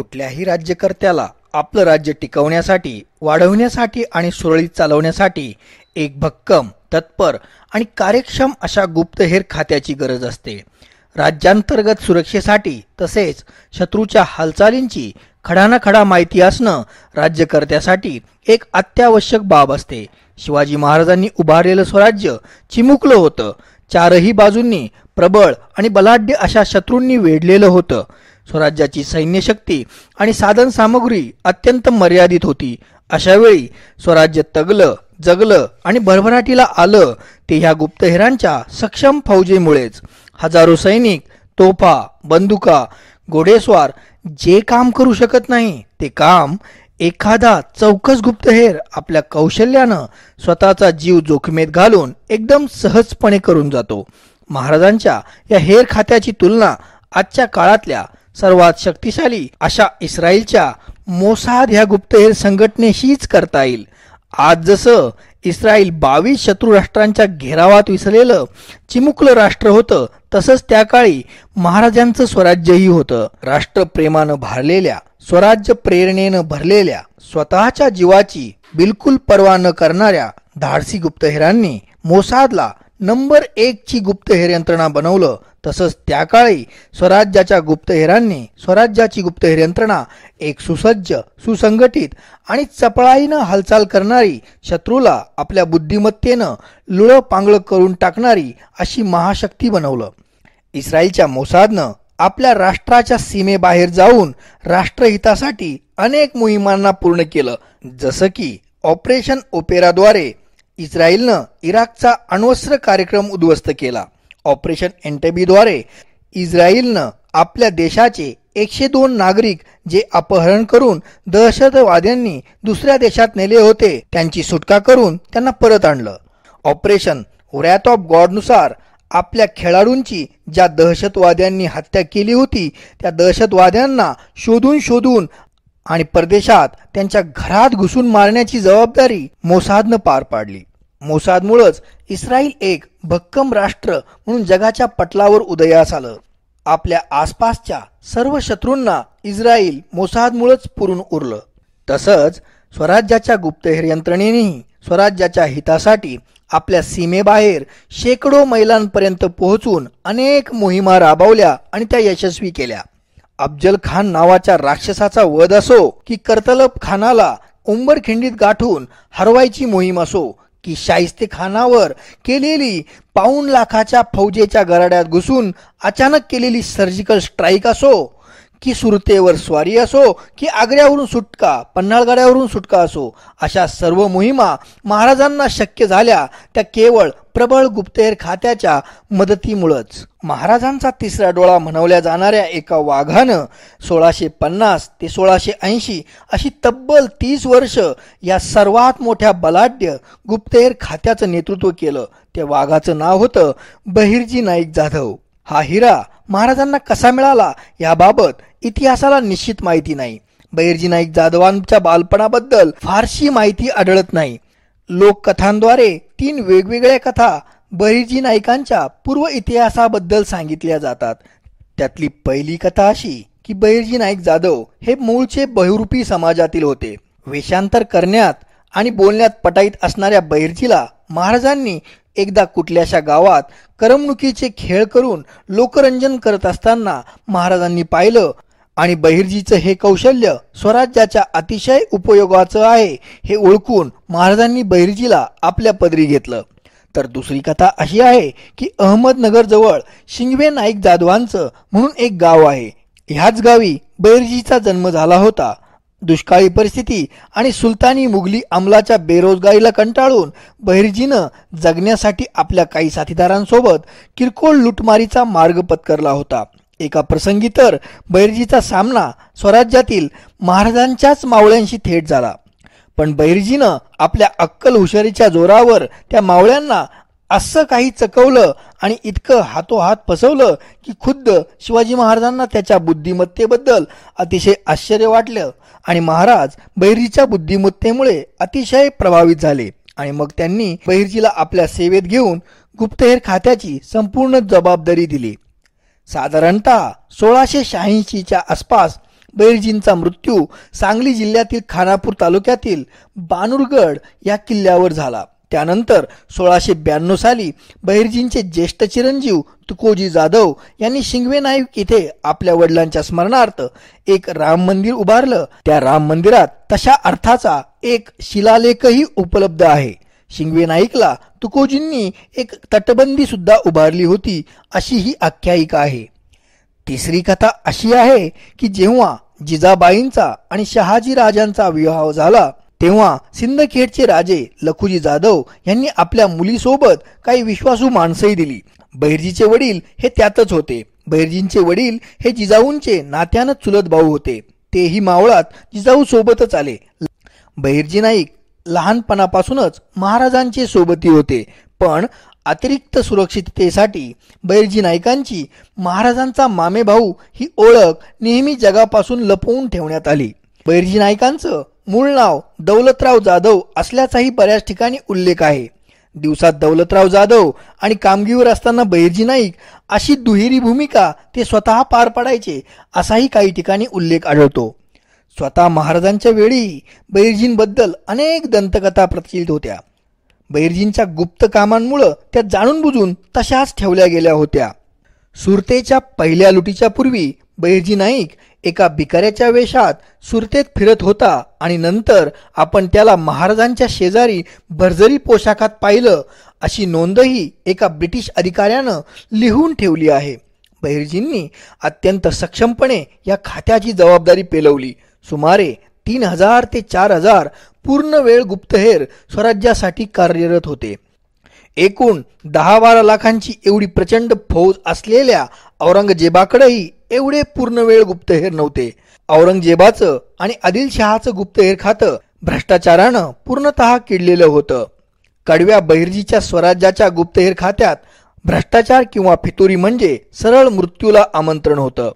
कुठल्याही राज्यकर्त्याला आपलं राज्य टिकवण्यासाठी वाढवण्यासाठी आणि सुरळीत चालवण्यासाठी एक भक्कम तत्पर आणि कार्यक्षम अशा गुप्तहेर खात्याची गरज असते. राज्यांतर्गत सुरक्षेसाठी तसेच शत्रूच्या हालचालींची खडानाखडा माहिती असणं राज्यकर्त्यासाठी एक अत्यावश्यक बाब असते. शिवाजी महाराजांनी उभारलेलं स्वराज्य चिमुकलं होतं. चारही बाजूंनी प्रबळ आणि बलाढ्य अशा शत्रूंनी वेढलेलं होतं. स्वराज्याची सैन्यशक्ती आणि साधन सामग्री अत्यंत मर्यादित होती. अशा वेळी स्वराज्य तगलं जगलं आणि भरभराटीला आलं ते ह्या गुप्तहेरांच्या सक्षम फौजेमुळेच. हजारो सैनिक तोफा बंदुका घोडेस्वार जे काम करू शकत नाही ते काम एखादा चौकस गुप्तहेर आपल्या कौशल्यानं स्वतःचा जीव जोखमेत घालून एकदम सहजपणे करून जातो. महाराजांच्या या हेर खात्याची तुलना आजच्या काळातल्या सर्वात शक्तिशाली अशा इस्रायलच्या मोसाद ह्या गुप्तहेर संघटनेशीच करता येईल. आज जसं इस्रायल बावीस शत्रू राष्ट्रांच्या घेरावात विसरलेलं चिमुकलं राष्ट्र होतं तसंच त्या काळी महाराजांचं स्वराज्यही होतं. राष्ट्रप्रेमानं भारलेल्या स्वराज्य प्रेरणेनं भरलेल्या स्वतःच्या जीवाची बिलकुल पर्वा न करणाऱ्या धाडसी गुप्तहेरांनी मोसादला नंबर एकची गुप्तहेर यंत्रणा बनवलं. तसंच त्या काळी स्वराज्याच्या गुप्तहेरांनी स्वराज्याची गुप्तहेर यंत्रणा एक सुसज्ज सुसंघटित आणि चपळाईनं हालचाल करणारी शत्रूला आपल्या बुद्धिमत्तेनं लुळं पांगळं करून टाकणारी अशी महाशक्ती बनवलं. इस्रायलच्या मोसादनं आपल्या राष्ट्राच्या सीमेबाहेर जाऊन राष्ट्रहितासाठी अनेक मोहिमांना पूर्ण केलं. जसं की ऑपरेशन ओपेराद्वारे इस्रायलनं इराकचा अण्वस्त्र कार्यक्रम उद्ध्वस्त केला. ऑपरेशन एनटेबीद्वारे इस्रायलनं आपल्या देशाचे एकशे दोन नागरिक जे अपहरण करून दहशतवाद्यांनी दुसऱ्या देशात नेले होते त्यांची सुटका करून त्यांना परत आणलं. ऑपरेशन रॅथ ऑफ गॉडनुसार आपल्या खेळाडूंची ज्या दहशतवाद्यांनी हत्या केली होती त्या दहशतवाद्यांना शोधून शोधून आणि परदेशात त्यांच्या घरात घुसून मारण्याची जबाबदारी मोसादनं पार पाडली. मोसादमुळंच इस्रायल एक भक्कम राष्ट्र म्हणून जगाच्या पटलावर उदयास आलं. आपल्या आसपासच्या सर्व शत्रूंना इस्रायल मोसादमुळंच पुरून उरलं. तसंच स्वराज्याच्या गुप्तहेर यंत्रणेनेही स्वराज्याच्या हितासाठी आपल्या सीमेबाहेर शेकडो मैलांपर्यंत पोहोचून अनेक मोहिमा राबवल्या आणि त्या यशस्वी केल्या. अफजल खान नावाच्या राक्षसाचा वध असो की कर्तलब खानाला उंबरखिंडीत गाठून हरवायची मोहीम असो की शाहिस्ते खानावर केलेली पाऊन लाखाच्या फौजेच्या गराड्यात घुसून अचानक केलेली सर्जिकल स्ट्राईक असो की सुरतेवर स्वारी असो की आग्र्यावरून सुटका पन्हाळगड्यावरून सुटका असो अशा सर्व मोहिमा महाराजांना शक्य झाल्या त्या केवळ प्रबळ गुप्तहेर खात्याच्या मदतीमुळंच. महाराजांचा तिसरा डोळा म्हणवल्या जाणाऱ्या एका वाघानं सोळाशे पन्नास ते सोळाशे ऐंशी अशी तब्बल तीस वर्ष या सर्वात मोठ्या बलाढ्य गुप्तहेर खात्याचं नेतृत्व केलं. त्या वाघाचं नाव होतं बहिर्जी नाईक जाधव. हा हिरा महाराजांना कसा मिळाला याबाबत इतिहासाला निश्चित माहिती नाही. बैरजी नाईक जाधवांच्या बालपणाबद्दल फारशी माहिती आढळत नाही. लोककथांद्वारे तीन वेगवेगळ्या कथा बहिर्जी नाईकांच्या पूर्व इतिहासाबद्दल सांगितल्या जातात. त्यातली पहिली कथा अशी की बहिर्जी नाईक जाधव हे मूळचे बहुरूपी समाजातील होते. वेषांतर करण्यात आणि बोलण्यात पटाईत असणाऱ्या बहिर्जीला महाराजांनी एकदा कुठल्याशा गावात करमणुकीचे खेळ करून लोकरंजन करत असताना महाराजांनी पाहिलं आणि बहिर्जीचं हे कौशल्य स्वराज्याच्या अतिशय उपयोगाचं आहे हे ओळखून महाराजांनी बहिर्जीला आपल्या पदरी घेतलं. तर दुसरी कथा अशी आहे की अहमदनगरजवळ शिंगवे नाईक जाधवांचं म्हणून एक गाव आहे. ह्याच गावी बहिर्जीचा जन्म झाला होता. दुष्काळी परिस्थिती आणि सुलतानी मुघली अंमलाच्या बेरोजगारीला कंटाळून बहिर्जीनं जगण्यासाठी आपल्या काही साथीदारांसोबत किरकोळ लुटमारीचा मार्ग पत्करला होता. एका प्रसंगी तर बहिर्जीचा सामना स्वराज्यातील महाराजांच्याच मावळ्यांशी थेट झाला. पण बहिर्जीनं आपल्या अक्कल हुशारीच्या जोरावर त्या मावळ्यांना असं काही चकवलं आणि इतकं हातोहात फसवलं की खुद्द शिवाजी महाराजांना त्याच्या बुद्धिमत्तेबद्दल अतिशय आश्चर्य वाटलं. आणि महाराज बहिरीच्या बुद्धिमत्तेमुळे अतिशय प्रभावित झाले. आणि मग त्यांनी बहिर्जीला आपल्या सेवेत घेऊन गुप्तहेर खात्याची संपूर्ण जबाबदारी दिली. साधारणतः सोळाशे शहाऐंशीच्या आसपास बैरजींचा मृत्यू सांगली जिल्ह्यातील खानापूर तालुक्यातील बानुरगड या किल्ल्यावर झाला. त्यानंतर सोळाशे ब्याण्णव साली बहिर्जींचे ज्येष्ठ चिरंजीव तुकोजी जाधव यांनी शिंगवे नाईक इथे आपल्या वडिलांच्या स्मरणार्थ एक राम मंदिर उभारलं. त्या राम मंदिरात तशा अर्थाचा एक शिलालेखही उपलब्ध आहे. शिंगवे नाईकला तुकोजींनी एक तटबंदी सुद्धा उभारली होती अशी ही आख्यायिका आहे. तिसरी कथा अशी आहे की जेव्हा जिजाबाईंचा आणि शहाजी राजांचा विवाह झाला तेव्हा सिंदखेडचे राजे लखुजी जाधव यांनी आपल्या मुलीसोबत काही विश्वासू माणसंही दिली. बहिर्जीचे वडील हे त्यातच होते. बहिर्जींचे वडील हे जिजाऊंचे नात्यानं चुलत भाऊ होते. तेही मावळात जिजाऊ सोबतच आले. बहिर्जी नाईक लहानपणापासूनच महाराजांचे सोबती होते. पण अतिरिक्त सुरक्षिततेसाठी बैरजी नाईकांची महाराजांचा मामे भाऊ ही ओळख नेहमी जगापासून लपवून ठेवण्यात आली. बैरजी नाईकांचं मूळ नाव दौलतराव जाधव असल्याचाही बऱ्याच ठिकाणी उल्लेख आहे. दिवसात दौलतराव जाधव आणि कामगिरीवर असताना बहिर्जी नाईक अशी दुहेरी भूमिका ते स्वतः पार पाडायचे असाही काही ठिकाणी उल्लेख आढळतो. स्वतः महाराजांच्या वेळी बैरजींबद्दल अनेक दंतकथा प्रचलित होत्या. बैरजींच्या गुप्त कामांमुळं त्या जाणून बुजून तशाच ठेवल्या गेल्या होत्या. सुरतेच्या पहिल्या लुटीच्या पूर्वी बैरजी नाईक एका भिकाऱ्याच्या वेशात सुरतेत फिरत होता आणि नंतर आपण त्याला महाराजांच्या शेजारी भरजरी पोशाखात पाहिलं अशी नोंदही एका ब्रिटिश अधिकाऱ्यानं लिहून ठेवली आहे. बहिर्जींनी अत्यंत सक्षमपणे या खात्याची जबाबदारी पेलवली. सुमारे तीन हजार ते चार हजार पूर्ण वेळ गुप्तहेर स्वराज्यासाठी कार्यरत होते. एकूण दहा बारा लाखांची एवढी प्रचंड फौज असलेल्या औरंगजेबाकडेही एवढे पूर्ण वेळ गुप्तहेर नव्हते. औरंगजेबाचं आणि आदिलशहाचं गुप्तहेर खातं भ्रष्टाचारानं पूर्णतः किडलेलं होतं. कडव्या बहिर्जीच्या स्वराज्याच्या गुप्तहेर खात्यात भ्रष्टाचार किंवा फितुरी म्हणजे सरळ मृत्यूला आमंत्रण होतं.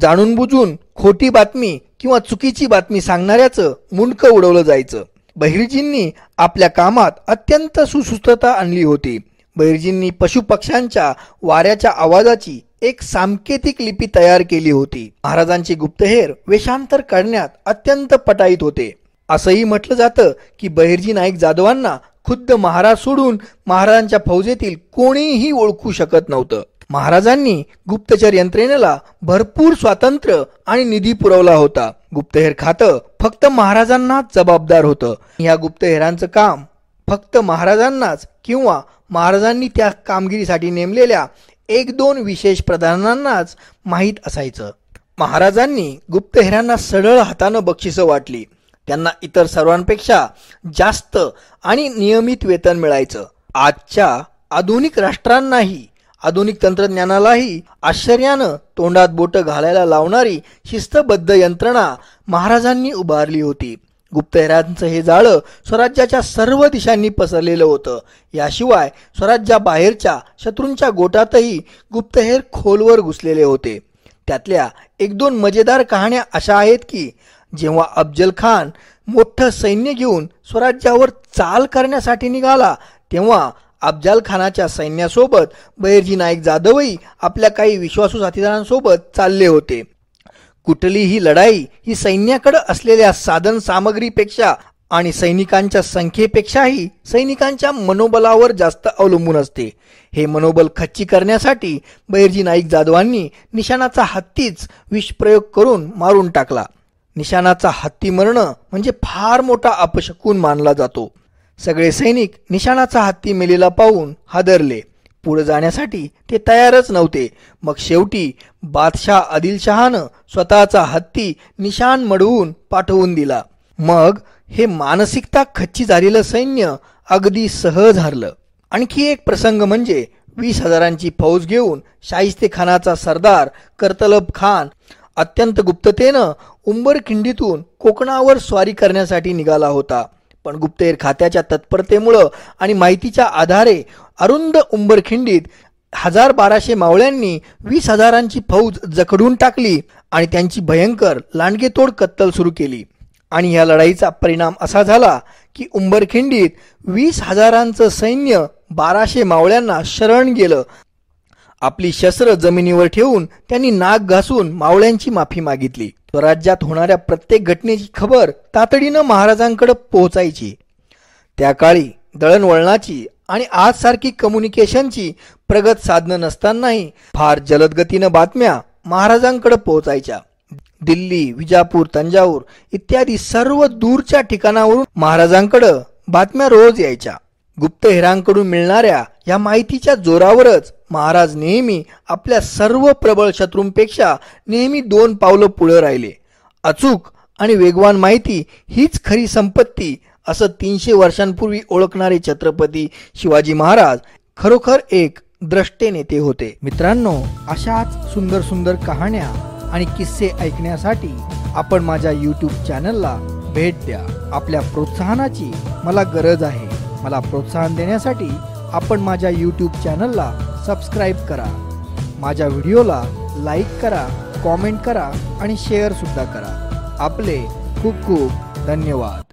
जाणून बुजून खोटी बातमी किंवा चुकीची बातमी सांगणाऱ्याचं मुंडकं उडवलं जायचं. बहिर्जींनी आपल्या कामात अत्यंत सुसुस्तता आणली होती. बहिर्जींनी पशुपक्ष्यांच्या वाऱ्याच्या आवाजाची एक सांकेतिक लिपी तयार केली होती. महाराजांचे गुप्तहेर वेषांतर करण्यात अत्यंत पटाईत होते. असंही म्हटलं जातं की बहिर्जी नाईक जाधवांना खुद्द महाराज सोडून महाराजांच्या फौजेतील कोणीही ओळखू शकत नव्हतं. महाराजांनी गुप्तचर यंत्रणेला भरपूर स्वातंत्र्य आणि निधी पुरवला होता. गुप्तहेर खातं फक्त महाराजांनाच जबाबदार होतं. या गुप्तहेरांचं काम फक्त महाराजांनाच किंवा महाराजांनी त्या कामगिरीसाठी नेमलेल्या एक दोन विशेष प्रधानांनाच माहीत असायचं. महाराजांनी गुप्तहेरांना सरळ हातानं बक्षिसं वाटली. त्यांना इतर सर्वांपेक्षा जास्त आणि नियमित वेतन मिळायचं. आजच्या आधुनिक राष्ट्रांनाही आधुनिक तंत्रज्ञानालाही आश्चर्यानं तोंडात बोट घालायला लावणारी शिस्तबद्ध यंत्रणा महाराजांनी उभारली होती. गुप्तहेरांचं हे जाळं स्वराज्याच्या सर्व दिशांनी पसरलेलं होतं. याशिवाय स्वराज्याबाहेरच्या शत्रूंच्या गोटातही गुप्तहेर खोलवर घुसलेले होते. त्यातल्या एक दोन मजेदार कहाण्या अशा आहेत की जेव्हा अफजल खान मोठं सैन्य घेऊन स्वराज्यावर चाल करण्यासाठी निघाला तेव्हा अफजल खानाच्या सैन्यासोबत बहिरजी नाईक जाधवही आपल्या काही विश्वासू साथीदारांसोबत चालले होते. कुठलीही लढाई ही सैन्याकडे असलेल्या साधन सामग्रीपेक्षा आणि सैनिकांच्या संख्येपेक्षाही सैनिकांच्या मनोबलावर जास्त अवलंबून असते. हे मनोबल खच्ची करण्यासाठी बैरजी नाईक जाधवांनी निशाणाचा हत्तीच विषप्रयोग करून मारून टाकला. निशाणाचा हत्ती मरणं म्हणजे फार मोठा अपशकून मानला जातो. सगळे सैनिक निशाणाचा हत्ती मेलेला पाहून हादरले. पुढे जाण्यासाठी ते तयारच नव्हते. मग शेवटी बादशाह आदिलशहानं स्वतःचा हत्ती निशाण मडवून पाठवून दिला. मग हे मानसिकता खच्ची झालेलं सैन्य अगदी सहज हरलं. आणखी एक प्रसंग म्हणजे वीस हजारांची फौज घेऊन शाहिस्तेखानाचा सरदार करतलब खान अत्यंत गुप्ततेनं उंबरखिंडीतून कोकणावर स्वारी करण्यासाठी निघाला होता. पण गुप्तहेर खात्याच्या तत्परतेमुळं आणि माहितीच्या आधारे अरुंद उंबरखिंडीत हजार बाराशे मावळ्यांनी वीस हजारांची फौज जखडून टाकली आणि त्यांची भयंकर लांडगेतोड कत्तल सुरू केली. आणि या लढाईचा परिणाम असा झाला की उंबरखिंडीत वीस हजारांचं सैन्य बाराशे मावळ्यांना शरण गेलं. आपली शस्त्र जमिनीवर ठेवून त्यांनी नाक घासून मावळ्यांची माफी मागितली. स्वराज्यात होणाऱ्या प्रत्येक घटनेची खबर तातडीनं महाराजांकडे पोहोचायची. त्या काळी दळणवळणाची आणि आजसारखी कम्युनिकेशनची प्रगत साधनं नसतानाही फार जलदगतीनं बातम्या महाराजांकडे पोहोचायच्या. दिल्ली विजापूर तंजाऊर इत्यादी सर्व दूरच्या ठिकाणावरून महाराजांकडं बातम्या रोज यायच्या. गुप्तहेरांकडून मिळणाऱ्या या माहितीच्या जोरावरच महाराज नेहमी आपल्या सर्व प्रबळ शत्रूंपेक्षा नेहमी दोन पावलं पुढे राहिले. अचूक आणि वेगवान माहिती हीच खरी संपत्ती असं तीनशे वर्षांपूर्वी ओळखणारे छत्रपती शिवाजी महाराज खरोखर एक द्रष्टे नेते होते. मित्रांनो अशाच सुंदर सुंदर कहाण्या आणि किस्से ऐकण्यासाठी आपण माझ्या यूट्यूब चॅनलला भेट द्या. आपल्या प्रोत्साहनाची मला गरज आहे. मला प्रोत्साहन देण्यासाठी आपण माझ्या यूट्यूब चॅनलला सबस्क्राईब करा. माझ्या व्हिडिओला लाईक करा कॉमेंट करा आणि शेअरसुद्धा करा. आपले खूप खूप धन्यवाद.